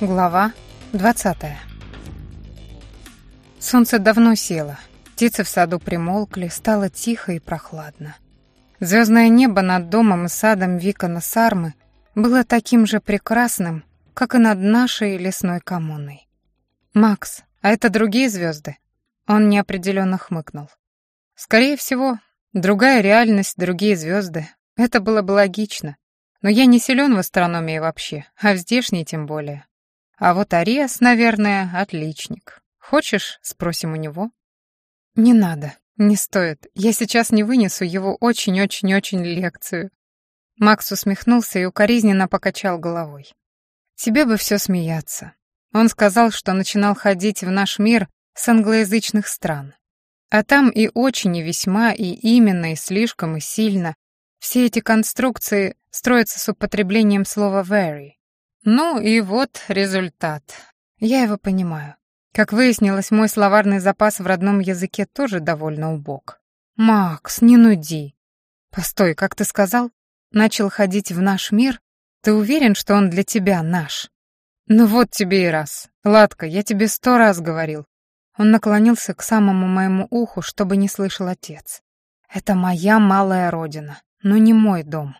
Глава 20 Солнце давно село. Птицы в саду примолкли, стало тихо и прохладно. Звездное небо над домом и садом Викона Сармы было таким же прекрасным, как и над нашей лесной коммуной. «Макс, а это другие звезды? Он неопределенно хмыкнул. «Скорее всего, другая реальность, другие звезды. Это было бы логично. Но я не силен в астрономии вообще, а в здешней тем более. А вот Ариас, наверное, отличник. Хочешь, спросим у него? Не надо, не стоит. Я сейчас не вынесу его очень-очень-очень лекцию. Макс усмехнулся и укоризненно покачал головой. Тебе бы все смеяться. Он сказал, что начинал ходить в наш мир с англоязычных стран. А там и очень, и весьма, и именно, и слишком, и сильно. Все эти конструкции строятся с употреблением слова «very». Ну и вот результат. Я его понимаю. Как выяснилось, мой словарный запас в родном языке тоже довольно убог. «Макс, не нуди». «Постой, как ты сказал? Начал ходить в наш мир? Ты уверен, что он для тебя наш?» «Ну вот тебе и раз. Ладка, я тебе сто раз говорил». Он наклонился к самому моему уху, чтобы не слышал отец. «Это моя малая родина, но не мой дом.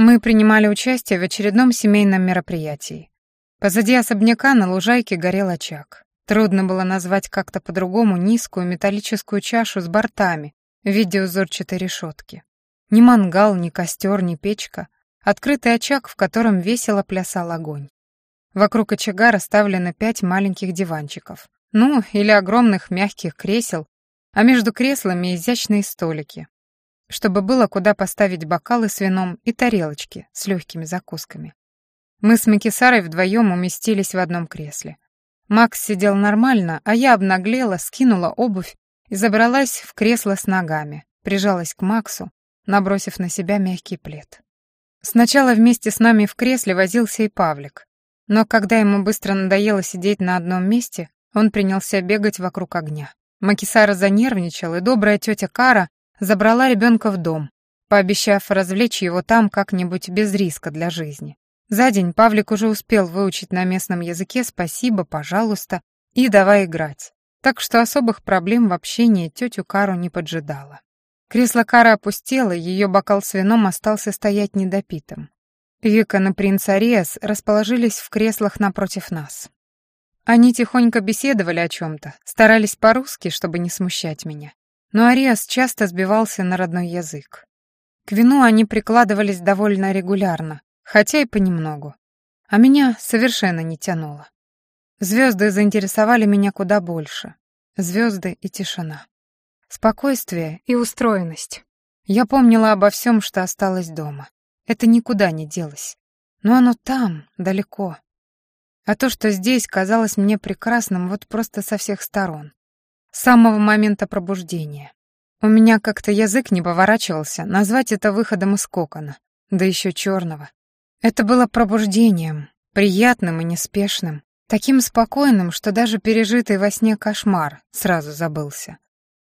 Мы принимали участие в очередном семейном мероприятии. Позади особняка на лужайке горел очаг. Трудно было назвать как-то по-другому низкую металлическую чашу с бортами в виде узорчатой решетки. Ни мангал, ни костер, ни печка. Открытый очаг, в котором весело плясал огонь. Вокруг очага расставлено пять маленьких диванчиков. Ну, или огромных мягких кресел, а между креслами изящные столики, чтобы было куда поставить бокалы с вином и тарелочки с легкими закусками. Мы с Макисарой вдвоем уместились в одном кресле. Макс сидел нормально, а я обнаглела, скинула обувь и забралась в кресло с ногами, прижалась к Максу, набросив на себя мягкий плед. Сначала вместе с нами в кресле возился и Павлик, но когда ему быстро надоело сидеть на одном месте, он принялся бегать вокруг огня. Макисара занервничал, и добрая тетя Кара забрала ребенка в дом, пообещав развлечь его там как-нибудь без риска для жизни. За день Павлик уже успел выучить на местном языке «спасибо», «пожалуйста» и «давай играть». Так что особых проблем в общении тетю Кару не поджидало. Кресло Кары опустело, ее бокал с вином остался стоять недопитым. Вика и принц Ариас расположились в креслах напротив нас. Они тихонько беседовали о чем-то, старались по-русски, чтобы не смущать меня но Ариас часто сбивался на родной язык. К вину они прикладывались довольно регулярно, хотя и понемногу. А меня совершенно не тянуло. Звезды заинтересовали меня куда больше. Звезды и тишина. Спокойствие и устроенность. Я помнила обо всем, что осталось дома. Это никуда не делось. Но оно там, далеко. А то, что здесь, казалось мне прекрасным вот просто со всех сторон с самого момента пробуждения. У меня как-то язык не поворачивался назвать это выходом из кокона, да еще черного. Это было пробуждением, приятным и неспешным, таким спокойным, что даже пережитый во сне кошмар сразу забылся.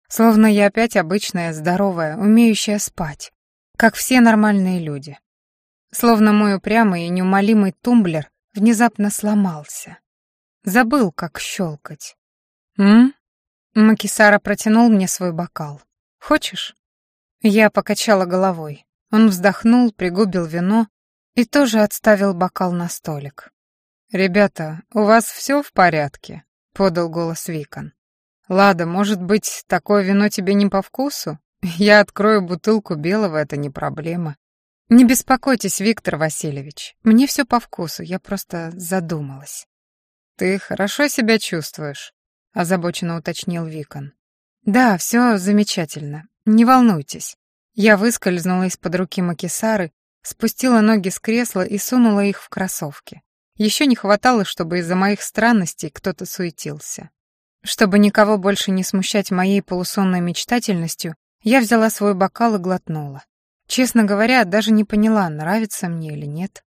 Словно я опять обычная, здоровая, умеющая спать, как все нормальные люди. Словно мой упрямый и неумолимый тумблер внезапно сломался. Забыл, как щелкать. «М?» Макисара протянул мне свой бокал. «Хочешь?» Я покачала головой. Он вздохнул, пригубил вино и тоже отставил бокал на столик. «Ребята, у вас все в порядке?» — подал голос Викон. «Лада, может быть, такое вино тебе не по вкусу? Я открою бутылку белого, это не проблема». «Не беспокойтесь, Виктор Васильевич. Мне все по вкусу, я просто задумалась». «Ты хорошо себя чувствуешь?» Озабоченно уточнил Викон. Да, все замечательно. Не волнуйтесь. Я выскользнула из-под руки Макисары, спустила ноги с кресла и сунула их в кроссовки. Еще не хватало, чтобы из-за моих странностей кто-то суетился. Чтобы никого больше не смущать моей полусонной мечтательностью, я взяла свой бокал и глотнула. Честно говоря, даже не поняла, нравится мне или нет.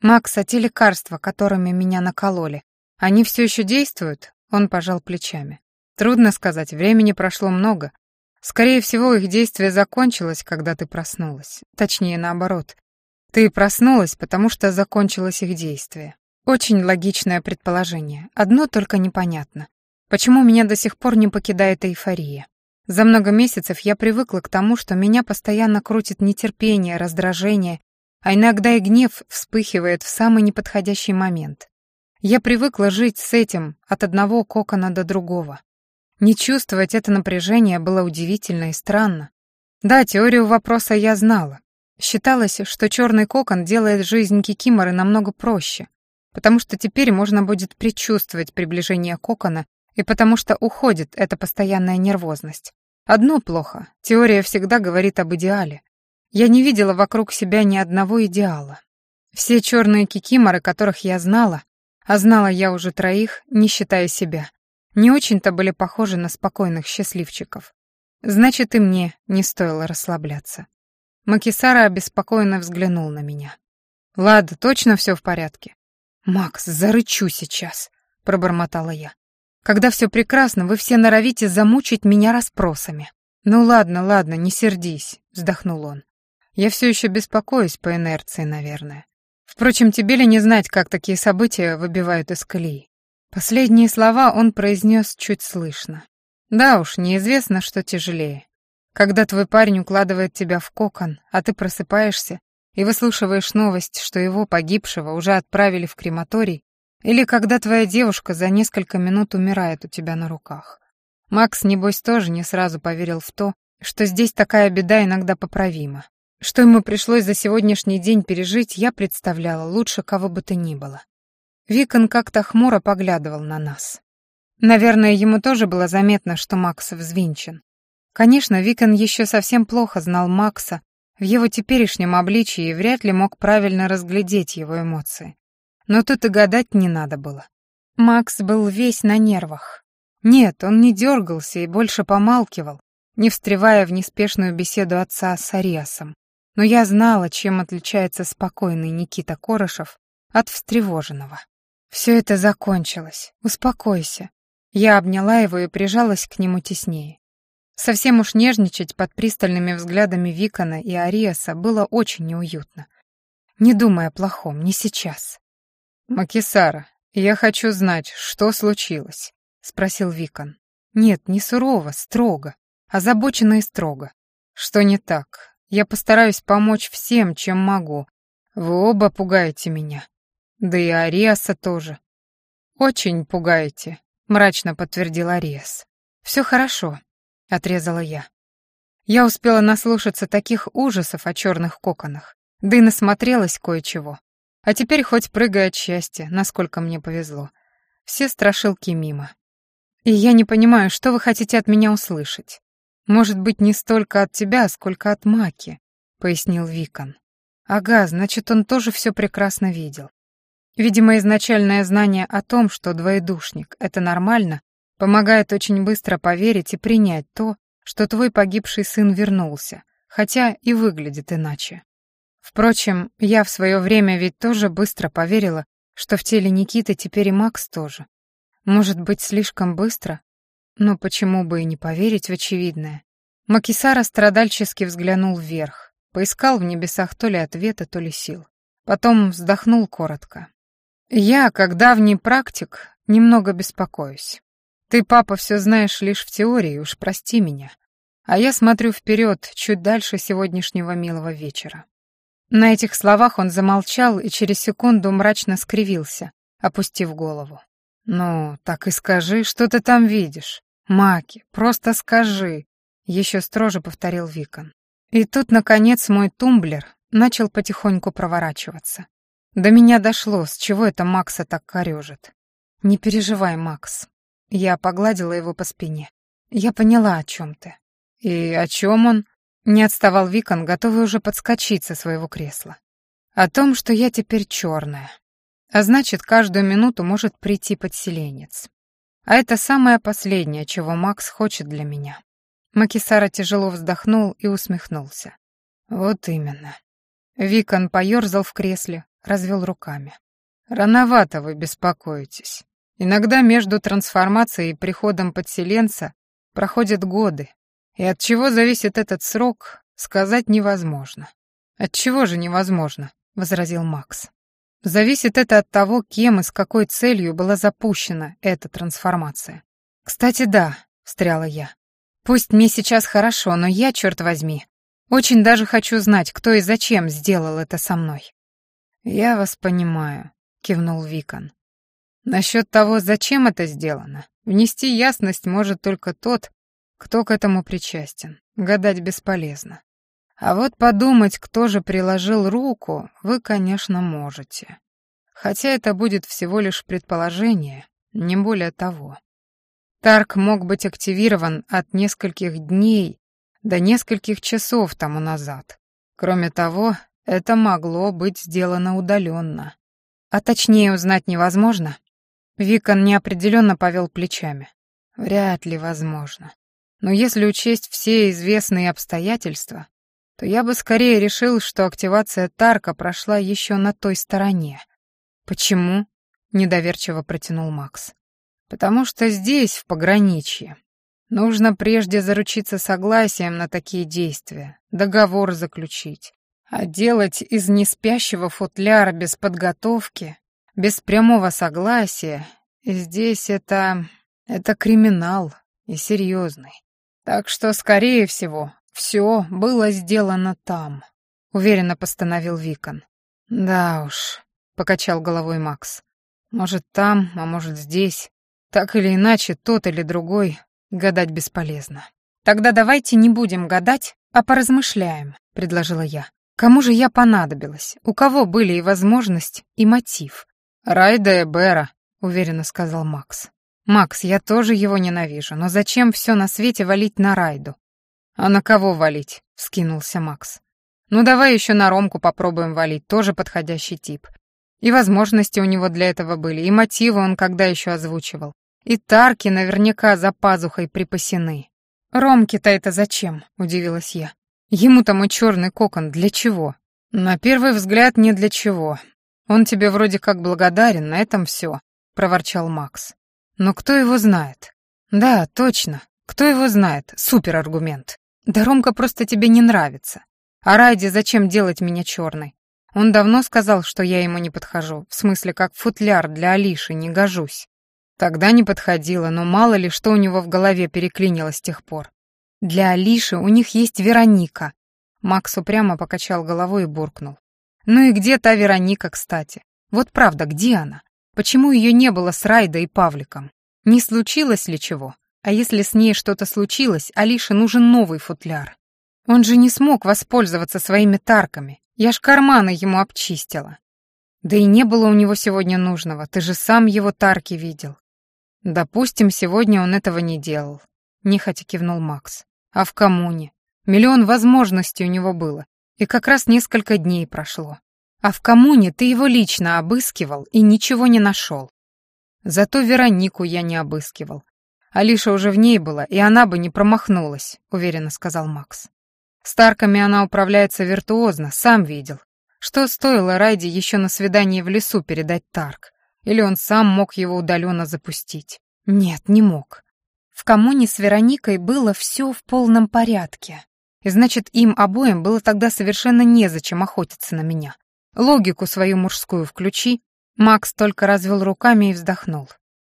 «Макс, а те лекарства, которыми меня накололи, они все еще действуют?» Он пожал плечами. Трудно сказать, времени прошло много. Скорее всего, их действие закончилось, когда ты проснулась. Точнее, наоборот. Ты проснулась, потому что закончилось их действие. Очень логичное предположение. Одно только непонятно. Почему меня до сих пор не покидает эйфория? За много месяцев я привыкла к тому, что меня постоянно крутит нетерпение, раздражение, а иногда и гнев вспыхивает в самый неподходящий момент. Я привыкла жить с этим от одного кокона до другого. Не чувствовать это напряжение было удивительно и странно. Да, теорию вопроса я знала. Считалось, что черный кокон делает жизнь Кикиморы намного проще, потому что теперь можно будет предчувствовать приближение кокона и потому что уходит эта постоянная нервозность. Одно плохо, теория всегда говорит об идеале. Я не видела вокруг себя ни одного идеала. Все черные кикиморы, которых я знала, а знала я уже троих, не считая себя, не очень-то были похожи на спокойных счастливчиков. Значит, и мне не стоило расслабляться. Макисара обеспокоенно взглянул на меня. «Лада, точно все в порядке?» «Макс, зарычу сейчас», — пробормотала я. Когда все прекрасно, вы все норовите замучить меня расспросами. Ну ладно, ладно, не сердись, вздохнул он. Я все еще беспокоюсь по инерции, наверное. Впрочем, тебе ли не знать, как такие события выбивают из колеи? Последние слова он произнес чуть слышно. Да уж, неизвестно, что тяжелее. Когда твой парень укладывает тебя в кокон, а ты просыпаешься и выслушиваешь новость, что его погибшего уже отправили в крематорий, или когда твоя девушка за несколько минут умирает у тебя на руках. Макс, небось, тоже не сразу поверил в то, что здесь такая беда иногда поправима. Что ему пришлось за сегодняшний день пережить, я представляла лучше кого бы то ни было. Викон как-то хмуро поглядывал на нас. Наверное, ему тоже было заметно, что Макс взвинчен. Конечно, Викон еще совсем плохо знал Макса в его теперешнем обличии вряд ли мог правильно разглядеть его эмоции. Но тут и гадать не надо было. Макс был весь на нервах. Нет, он не дергался и больше помалкивал, не встревая в неспешную беседу отца с Ариасом. Но я знала, чем отличается спокойный Никита Корошев от встревоженного. Все это закончилось. Успокойся. Я обняла его и прижалась к нему теснее. Совсем уж нежничать под пристальными взглядами Викона и Ариаса было очень неуютно. Не думай о плохом, не сейчас. «Макисара, я хочу знать, что случилось?» — спросил Викон. «Нет, не сурово, строго, озабоченно и строго. Что не так? Я постараюсь помочь всем, чем могу. Вы оба пугаете меня. Да и Ариаса тоже». «Очень пугаете», — мрачно подтвердил Ариас. «Все хорошо», — отрезала я. Я успела наслушаться таких ужасов о черных коконах, да и насмотрелась кое-чего. А теперь хоть прыгай от счастья, насколько мне повезло. Все страшилки мимо. И я не понимаю, что вы хотите от меня услышать. Может быть, не столько от тебя, сколько от Маки, пояснил Викон. Ага, значит, он тоже все прекрасно видел. Видимо, изначальное знание о том, что двоедушник — это нормально, помогает очень быстро поверить и принять то, что твой погибший сын вернулся, хотя и выглядит иначе. Впрочем, я в свое время ведь тоже быстро поверила, что в теле Никиты теперь и Макс тоже. Может быть, слишком быстро? Но почему бы и не поверить в очевидное? Макисара страдальчески взглянул вверх, поискал в небесах то ли ответа, то ли сил. Потом вздохнул коротко. «Я, как давний практик, немного беспокоюсь. Ты, папа, все знаешь лишь в теории, уж прости меня. А я смотрю вперед, чуть дальше сегодняшнего милого вечера. На этих словах он замолчал и через секунду мрачно скривился, опустив голову. «Ну, так и скажи, что ты там видишь. Маки, просто скажи», — еще строже повторил Викон. И тут, наконец, мой тумблер начал потихоньку проворачиваться. До меня дошло, с чего это Макса так корежит. «Не переживай, Макс». Я погладила его по спине. «Я поняла, о чем ты». «И о чем он?» Не отставал Викон, готовый уже подскочить со своего кресла. О том, что я теперь черная. А значит, каждую минуту может прийти подселенец. А это самое последнее, чего Макс хочет для меня. Макисара тяжело вздохнул и усмехнулся. Вот именно. Викон поерзал в кресле, развел руками. Рановато вы беспокоитесь. Иногда между трансформацией и приходом подселенца проходят годы, и от чего зависит этот срок, сказать невозможно. От чего же невозможно, возразил Макс. Зависит это от того, кем и с какой целью была запущена эта трансформация. «Кстати, да», — встряла я. «Пусть мне сейчас хорошо, но я, черт возьми, очень даже хочу знать, кто и зачем сделал это со мной». «Я вас понимаю», — кивнул Викон. «Насчет того, зачем это сделано, внести ясность может только тот, кто к этому причастен. Гадать бесполезно. А вот подумать, кто же приложил руку, вы, конечно, можете. Хотя это будет всего лишь предположение, не более того. Тарк мог быть активирован от нескольких дней до нескольких часов тому назад. Кроме того, это могло быть сделано удаленно. А точнее узнать невозможно. Викон неопределенно повел плечами. Вряд ли возможно. Но если учесть все известные обстоятельства, то я бы скорее решил, что активация Тарка прошла еще на той стороне. «Почему?» — недоверчиво протянул Макс. «Потому что здесь, в пограничье, нужно прежде заручиться согласием на такие действия, договор заключить. А делать из неспящего футляра без подготовки, без прямого согласия, здесь это... это криминал и серьезный. Так что, скорее всего, все было сделано там, уверенно постановил Викон. Да уж, покачал головой Макс. Может, там, а может, здесь. Так или иначе, тот или другой гадать бесполезно. Тогда давайте не будем гадать, а поразмышляем, предложила я. Кому же я понадобилась? У кого были и возможность, и мотив? Райда и Бера, уверенно сказал Макс. Макс, я тоже его ненавижу, но зачем все на свете валить на Райду? «А на кого валить?» — вскинулся Макс. «Ну давай еще на Ромку попробуем валить, тоже подходящий тип. И возможности у него для этого были, и мотивы он когда еще озвучивал. И тарки наверняка за пазухой припасены. «Ромке-то это зачем?» — удивилась я. «Ему-то мой черный кокон для чего?» «На первый взгляд, не для чего. Он тебе вроде как благодарен, на этом все», — проворчал Макс. «Но кто его знает?» «Да, точно. Кто его знает? Супер аргумент. Да Ромка просто тебе не нравится. А Райди зачем делать меня черной? Он давно сказал, что я ему не подхожу, в смысле, как футляр для Алиши не гожусь. Тогда не подходила, но мало ли что у него в голове переклинило с тех пор. Для Алиши у них есть Вероника. Макс упрямо покачал головой и буркнул. Ну и где та Вероника, кстати? Вот правда, где она? Почему ее не было с Райдой и Павликом? Не случилось ли чего? А если с ней что-то случилось, Алише нужен новый футляр. Он же не смог воспользоваться своими тарками. Я ж карманы ему обчистила. Да и не было у него сегодня нужного, ты же сам его тарки видел. Допустим, сегодня он этого не делал. Нехотя кивнул Макс. А в коммуне? Миллион возможностей у него было. И как раз несколько дней прошло. А в коммуне ты его лично обыскивал и ничего не нашел. Зато Веронику я не обыскивал. Алиша уже в ней была, и она бы не промахнулась, уверенно сказал Макс. Старками она управляется виртуозно, сам видел. Что стоило Райди еще на свидании в лесу передать Тарк? Или он сам мог его удаленно запустить? Нет, не мог. В коммуне с Вероникой было все в полном порядке. И значит, им обоим было тогда совершенно незачем охотиться на меня. Логику свою мужскую включи. Макс только развел руками и вздохнул.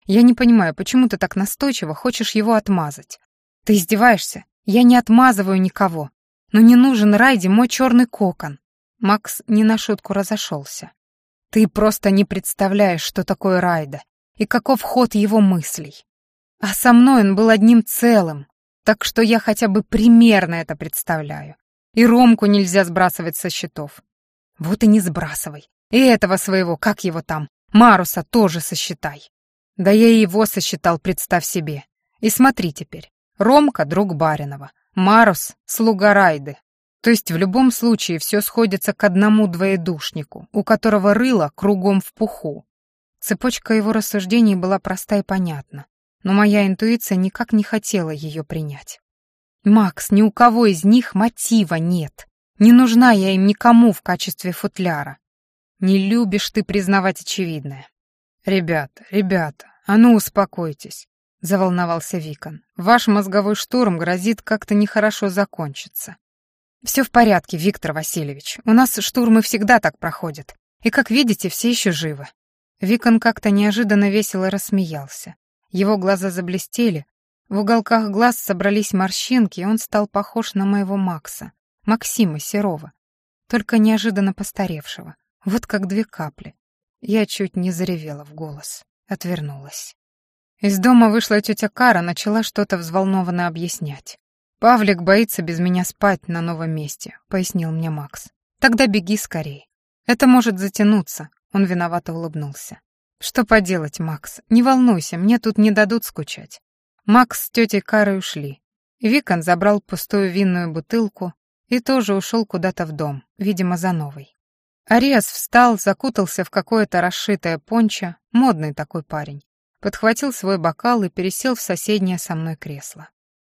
Я не понимаю, почему ты так настойчиво хочешь его отмазать? Ты издеваешься? Я не отмазываю никого. Но не нужен Райди мой черный кокон. Макс не на шутку разошелся. Ты просто не представляешь, что такое Райда и каков ход его мыслей. А со мной он был одним целым, так что я хотя бы примерно это представляю. И Ромку нельзя сбрасывать со счетов. Вот и не сбрасывай. И этого своего, как его там, Маруса тоже сосчитай. Да я и его сосчитал, представь себе. И смотри теперь. Ромка — друг Баринова, Марус — слуга Райды. То есть в любом случае все сходится к одному двоедушнику, у которого рыло кругом в пуху. Цепочка его рассуждений была проста и понятна, но моя интуиция никак не хотела ее принять. «Макс, ни у кого из них мотива нет. Не нужна я им никому в качестве футляра. Не любишь ты признавать очевидное. «Ребята, ребята, а ну успокойтесь», — заволновался Викон. «Ваш мозговой штурм грозит как-то нехорошо закончиться». «Все в порядке, Виктор Васильевич. У нас штурмы всегда так проходят. И, как видите, все еще живы». Викон как-то неожиданно весело рассмеялся. Его глаза заблестели, в уголках глаз собрались морщинки, и он стал похож на моего Макса, Максима Серова, только неожиданно постаревшего, вот как две капли. Я чуть не заревела в голос, отвернулась. Из дома вышла тетя Кара, начала что-то взволнованно объяснять. «Павлик боится без меня спать на новом месте», — пояснил мне Макс. «Тогда беги скорей. Это может затянуться», — он виновато улыбнулся. «Что поделать, Макс? Не волнуйся, мне тут не дадут скучать». Макс с тетей Карой ушли. Викон забрал пустую винную бутылку и тоже ушел куда-то в дом, видимо, за новой. Ариас встал, закутался в какое-то расшитое пончо, модный такой парень, подхватил свой бокал и пересел в соседнее со мной кресло.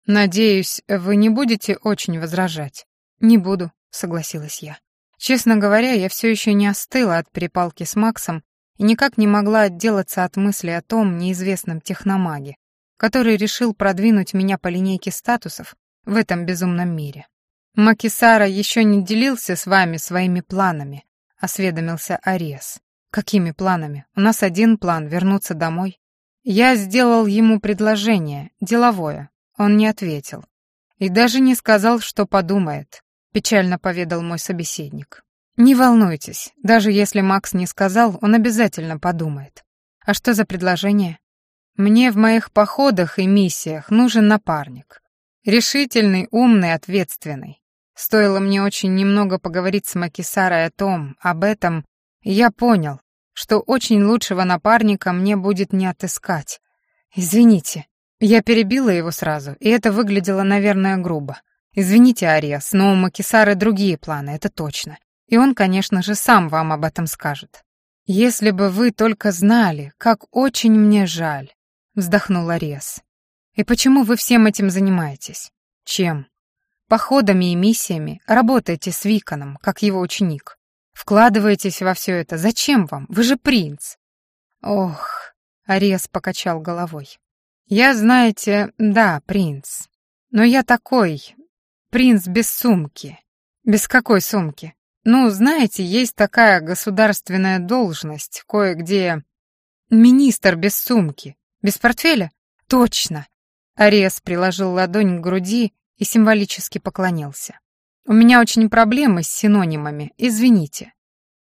«Надеюсь, вы не будете очень возражать?» «Не буду», — согласилась я. Честно говоря, я все еще не остыла от перепалки с Максом и никак не могла отделаться от мысли о том неизвестном техномаге, который решил продвинуть меня по линейке статусов в этом безумном мире. «Макисара еще не делился с вами своими планами», — осведомился Ариас. «Какими планами? У нас один план — вернуться домой». Я сделал ему предложение, деловое. Он не ответил. И даже не сказал, что подумает, печально поведал мой собеседник. Не волнуйтесь, даже если Макс не сказал, он обязательно подумает. А что за предложение? Мне в моих походах и миссиях нужен напарник. Решительный, умный, ответственный. Стоило мне очень немного поговорить с Макисарой о том, об этом, я понял, что очень лучшего напарника мне будет не отыскать. Извините. Я перебила его сразу, и это выглядело, наверное, грубо. Извините, Ариас, но у Макисары другие планы, это точно. И он, конечно же, сам вам об этом скажет. Если бы вы только знали, как очень мне жаль, вздохнул Ариас. И почему вы всем этим занимаетесь? Чем? Походами и миссиями работаете с Виконом, как его ученик. Вкладываетесь во все это. Зачем вам? Вы же принц. Ох, Ариас покачал головой. Я, знаете, да, принц. Но я такой, принц без сумки. Без какой сумки? Ну, знаете, есть такая государственная должность, кое-где... Министр без сумки. Без портфеля? Точно. Ариас приложил ладонь к груди и символически поклонился. У меня очень проблемы с синонимами, извините.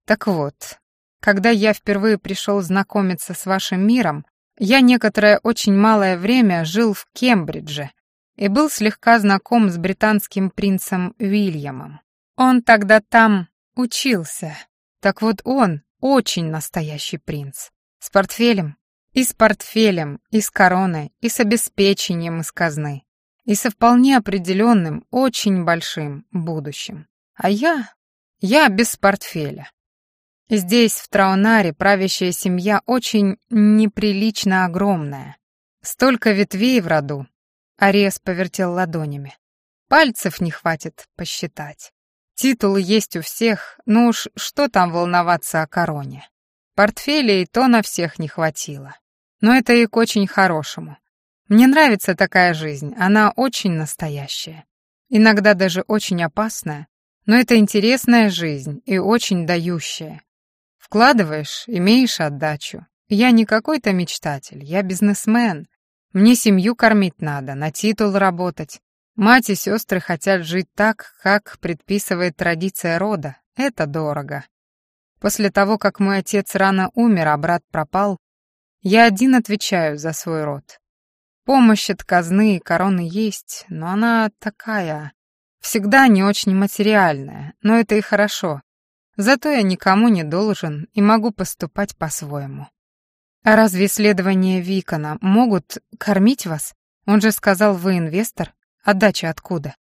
Так вот, когда я впервые пришел знакомиться с вашим миром, я некоторое очень малое время жил в Кембридже и был слегка знаком с британским принцем Уильямом. Он тогда там учился. Так вот он очень настоящий принц. С портфелем. И с портфелем, и с короной, и с обеспечением из казны и со вполне определенным, очень большим будущим. А я... я без портфеля. Здесь, в Траунаре, правящая семья очень неприлично огромная. Столько ветвей в роду. Арес повертел ладонями. Пальцев не хватит посчитать. Титулы есть у всех, ну уж что там волноваться о короне. Портфелей то на всех не хватило. Но это и к очень хорошему. Мне нравится такая жизнь, она очень настоящая. Иногда даже очень опасная, но это интересная жизнь и очень дающая. Вкладываешь, имеешь отдачу. Я не какой-то мечтатель, я бизнесмен. Мне семью кормить надо, на титул работать. Мать и сестры хотят жить так, как предписывает традиция рода. Это дорого. После того, как мой отец рано умер, а брат пропал, я один отвечаю за свой род. Помощь от казны и короны есть, но она такая, всегда не очень материальная, но это и хорошо. Зато я никому не должен и могу поступать по-своему. А разве исследования Викона могут кормить вас? Он же сказал, вы инвестор. Отдача откуда?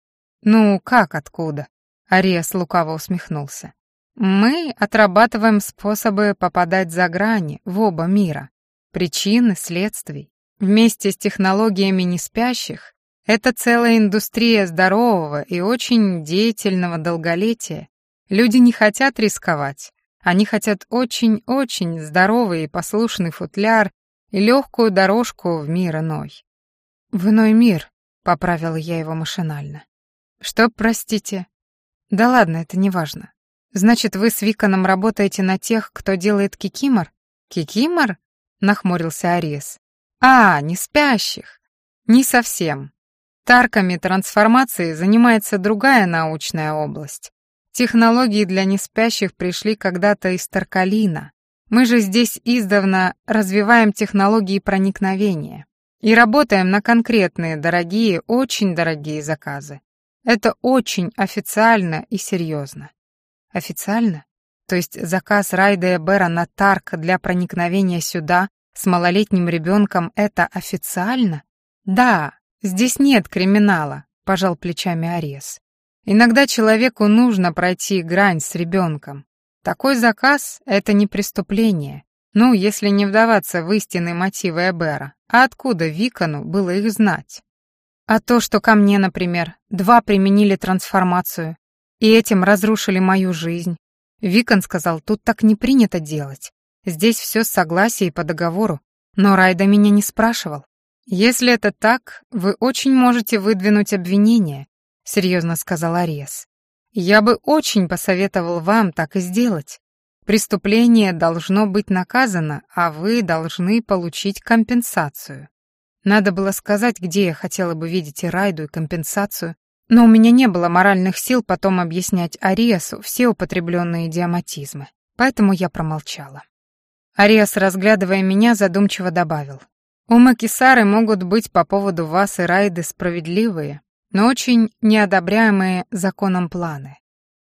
Ну, как откуда? Ариас лукаво усмехнулся. Мы отрабатываем способы попадать за грани, в оба мира. Причины, следствий. Вместе с технологиями неспящих это целая индустрия здорового и очень деятельного долголетия. Люди не хотят рисковать. Они хотят очень-очень здоровый и послушный футляр и легкую дорожку в мир иной. «В иной мир», — поправила я его машинально. «Что, простите?» «Да ладно, это не важно. Значит, вы с Виконом работаете на тех, кто делает кикимор? Кикимор? Нахмурился Арес. А, не спящих. Не совсем. Тарками трансформации занимается другая научная область. Технологии для неспящих пришли когда-то из Таркалина. Мы же здесь издавна развиваем технологии проникновения и работаем на конкретные дорогие, очень дорогие заказы. Это очень официально и серьезно. Официально? То есть заказ Райда и Бера на Тарк для проникновения сюда с малолетним ребенком — это официально? Да, здесь нет криминала, пожал плечами Арес. Иногда человеку нужно пройти грань с ребенком. Такой заказ — это не преступление. Ну, если не вдаваться в истинные мотивы Эбера. А откуда Викону было их знать? А то, что ко мне, например, два применили трансформацию, и этим разрушили мою жизнь. Викон сказал, тут так не принято делать. Здесь все с согласия и по договору. Но Райда меня не спрашивал. Если это так, вы очень можете выдвинуть обвинение, серьезно сказал Арес. Я бы очень посоветовал вам так и сделать. Преступление должно быть наказано, а вы должны получить компенсацию. Надо было сказать, где я хотела бы видеть и Райду, и компенсацию, но у меня не было моральных сил потом объяснять Ариасу все употребленные идиоматизмы, поэтому я промолчала. Ариас, разглядывая меня, задумчиво добавил. «Умы Кисары могут быть по поводу вас и Райды справедливые, но очень неодобряемые законом планы.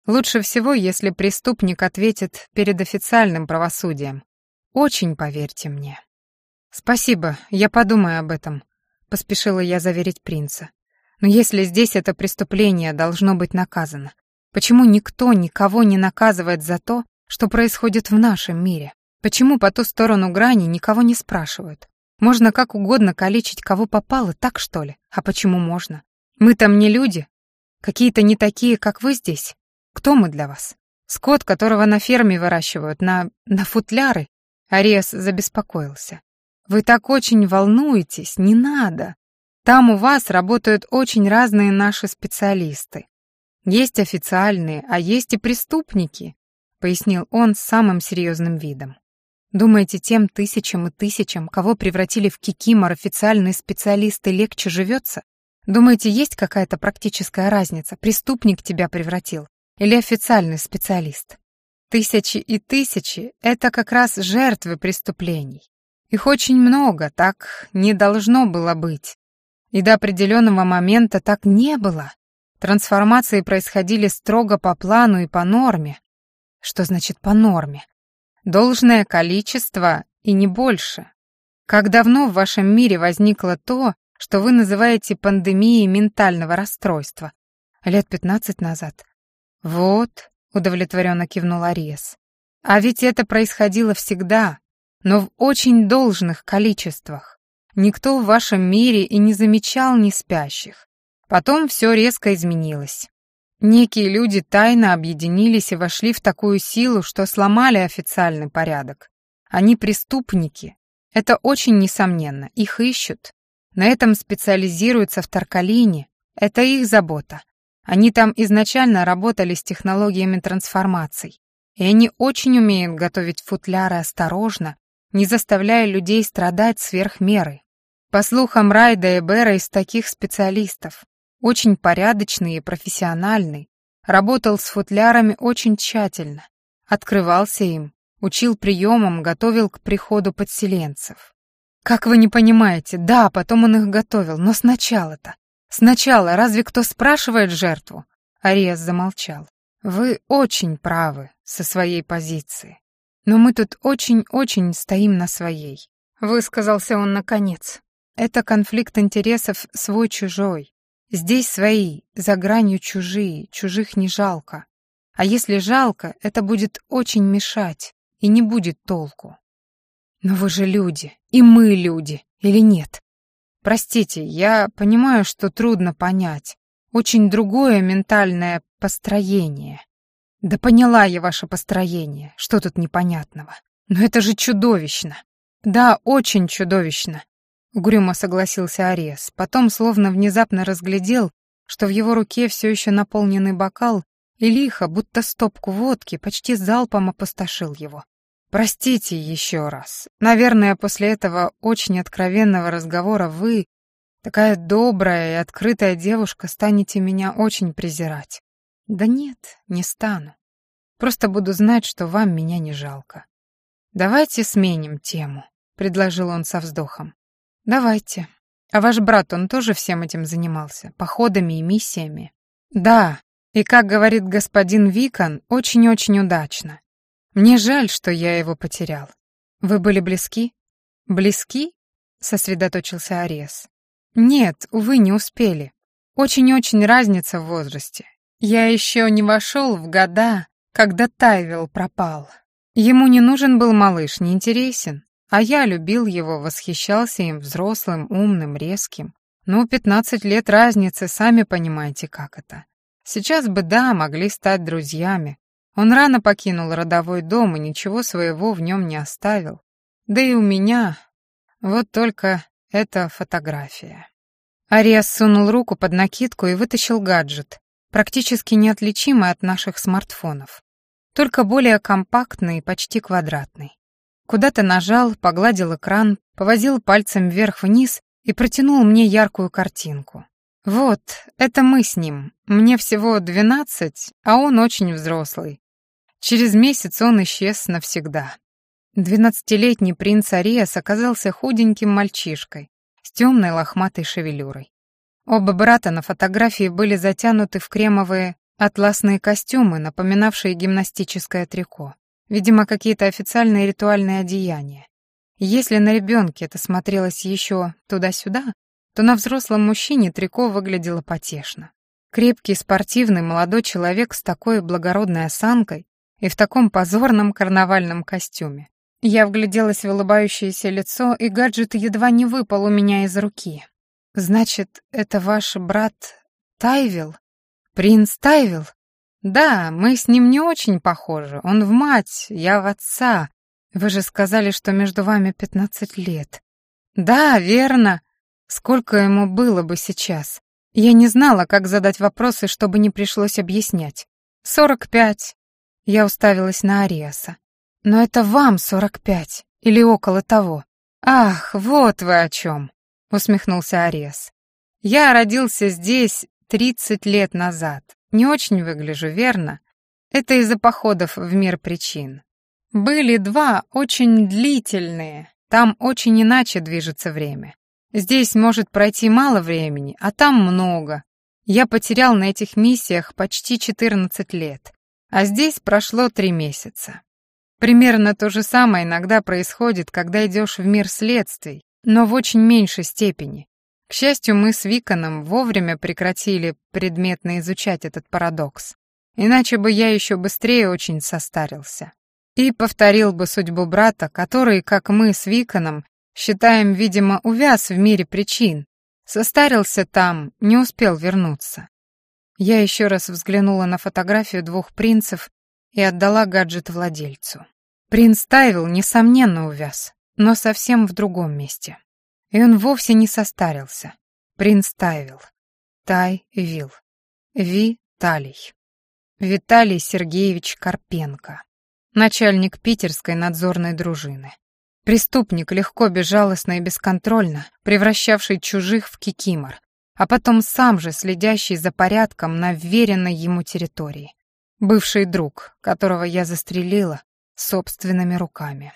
Лучше всего, если преступник ответит перед официальным правосудием. Очень поверьте мне». «Спасибо, я подумаю об этом», — поспешила я заверить принца. «Но если здесь это преступление должно быть наказано, почему никто никого не наказывает за то, что происходит в нашем мире?» Почему по ту сторону грани никого не спрашивают? Можно как угодно калечить кого попало, так что ли? А почему можно? Мы там не люди? Какие-то не такие, как вы здесь? Кто мы для вас? Скот, которого на ферме выращивают, на... на футляры? Ариас забеспокоился. Вы так очень волнуетесь, не надо. Там у вас работают очень разные наши специалисты. Есть официальные, а есть и преступники, пояснил он с самым серьезным видом. Думаете, тем тысячам и тысячам, кого превратили в кикимор официальные специалисты, легче живется? Думаете, есть какая-то практическая разница, преступник тебя превратил или официальный специалист? Тысячи и тысячи — это как раз жертвы преступлений. Их очень много, так не должно было быть. И до определенного момента так не было. Трансформации происходили строго по плану и по норме. Что значит по норме? Должное количество и не больше. Как давно в вашем мире возникло то, что вы называете пандемией ментального расстройства? Лет пятнадцать назад. Вот, удовлетворенно кивнул Ариес. А ведь это происходило всегда, но в очень должных количествах. Никто в вашем мире и не замечал не спящих. Потом все резко изменилось. Некие люди тайно объединились и вошли в такую силу, что сломали официальный порядок. Они преступники. Это очень несомненно. Их ищут. На этом специализируются в Таркалине. Это их забота. Они там изначально работали с технологиями трансформаций. И они очень умеют готовить футляры осторожно, не заставляя людей страдать сверх меры. По слухам Райда и Бера из таких специалистов. Очень порядочный и профессиональный. Работал с футлярами очень тщательно. Открывался им, учил приемам, готовил к приходу подселенцев. Как вы не понимаете, да, потом он их готовил, но сначала-то. Сначала разве кто спрашивает жертву? Ариас замолчал. Вы очень правы со своей позиции. Но мы тут очень-очень стоим на своей. Высказался он наконец. Это конфликт интересов свой-чужой. Здесь свои, за гранью чужие, чужих не жалко. А если жалко, это будет очень мешать, и не будет толку. Но вы же люди, и мы люди, или нет? Простите, я понимаю, что трудно понять. Очень другое ментальное построение. Да поняла я ваше построение, что тут непонятного. Но это же чудовищно. Да, очень чудовищно. Угрюмо согласился Арес, потом словно внезапно разглядел, что в его руке все еще наполненный бокал, и лихо, будто стопку водки, почти залпом опустошил его. «Простите еще раз. Наверное, после этого очень откровенного разговора вы, такая добрая и открытая девушка, станете меня очень презирать. Да нет, не стану. Просто буду знать, что вам меня не жалко. Давайте сменим тему», — предложил он со вздохом. «Давайте. А ваш брат, он тоже всем этим занимался, походами и миссиями?» «Да, и, как говорит господин Викон, очень-очень удачно. Мне жаль, что я его потерял. Вы были близки? Близки? Сосредоточился Арес. Нет, увы, не успели. Очень-очень разница в возрасте. Я еще не вошел в года, когда Тайвел пропал. Ему не нужен был малыш, не интересен. А я любил его, восхищался им, взрослым, умным, резким. Ну, пятнадцать лет разницы, сами понимаете, как это. Сейчас бы, да, могли стать друзьями. Он рано покинул родовой дом и ничего своего в нем не оставил. Да и у меня вот только эта фотография. Ариас сунул руку под накидку и вытащил гаджет, практически неотличимый от наших смартфонов, только более компактный и почти квадратный. Куда-то нажал, погладил экран, повозил пальцем вверх-вниз и протянул мне яркую картинку. «Вот, это мы с ним. Мне всего двенадцать, а он очень взрослый. Через месяц он исчез навсегда». Двенадцатилетний принц Ариас оказался худеньким мальчишкой с темной лохматой шевелюрой. Оба брата на фотографии были затянуты в кремовые атласные костюмы, напоминавшие гимнастическое трико. Видимо, какие-то официальные ритуальные одеяния. Если на ребенке это смотрелось еще туда-сюда, то на взрослом мужчине трико выглядело потешно. Крепкий, спортивный молодой человек с такой благородной осанкой и в таком позорном карнавальном костюме. Я вгляделась в улыбающееся лицо, и гаджет едва не выпал у меня из руки. «Значит, это ваш брат Тайвил? Принц Тайвил?» «Да, мы с ним не очень похожи. Он в мать, я в отца. Вы же сказали, что между вами пятнадцать лет». «Да, верно. Сколько ему было бы сейчас? Я не знала, как задать вопросы, чтобы не пришлось объяснять. «Сорок пять». Я уставилась на Ариаса. «Но это вам сорок пять. Или около того». «Ах, вот вы о чем», — усмехнулся Ариас. «Я родился здесь тридцать лет назад. Не очень выгляжу, верно? Это из-за походов в мир причин. Были два очень длительные, там очень иначе движется время. Здесь может пройти мало времени, а там много. Я потерял на этих миссиях почти 14 лет, а здесь прошло три месяца. Примерно то же самое иногда происходит, когда идешь в мир следствий, но в очень меньшей степени. К счастью, мы с Виконом вовремя прекратили предметно изучать этот парадокс. Иначе бы я еще быстрее очень состарился. И повторил бы судьбу брата, который, как мы с Виконом, Считаем, видимо, увяз в мире причин. Состарился там, не успел вернуться. Я еще раз взглянула на фотографию двух принцев и отдала гаджет владельцу. Принц Тайвил, несомненно, увяз, но совсем в другом месте. И он вовсе не состарился. Принц Тайвил. Тай-Вил. Ви-Талий. Виталий Сергеевич Карпенко. Начальник питерской надзорной дружины. Преступник легко, безжалостно и бесконтрольно, превращавший чужих в кикимор, а потом сам же следящий за порядком на вверенной ему территории. Бывший друг, которого я застрелила собственными руками.